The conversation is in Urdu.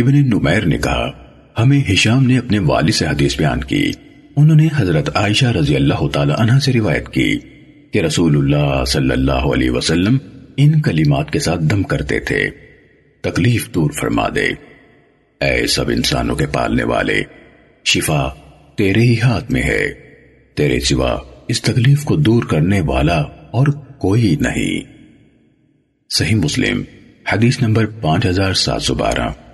ابن نمیر نے کہا، ہمیں ہشام نے اپنے والد سے حدیث بیان کی۔ انہوں نے حضرت عائشہ رضی اللہ تعالی عنہ سے روایت کی کہ رسول اللہ صلی اللہ علیہ وسلم ان کلمات کے ساتھ دم کرتے تھے۔ تکلیف دور فرما دے۔ اے سب انسانوں کے پالنے والے، شفا تیرے ہی ہاتھ میں ہے۔ تیرے سوا اس تکلیف کو دور کرنے والا اور کوئی نہیں۔ صحیح مسلم، حدیث نمبر پانچ ہزار سات سو بارہ۔